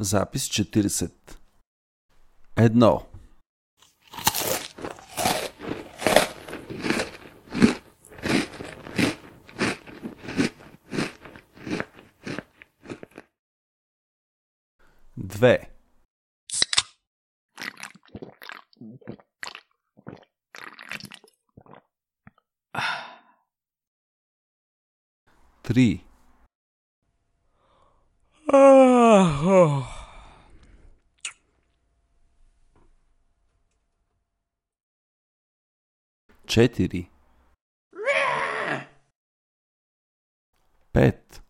Запис 40 Едно. Две. Три Четири. Пет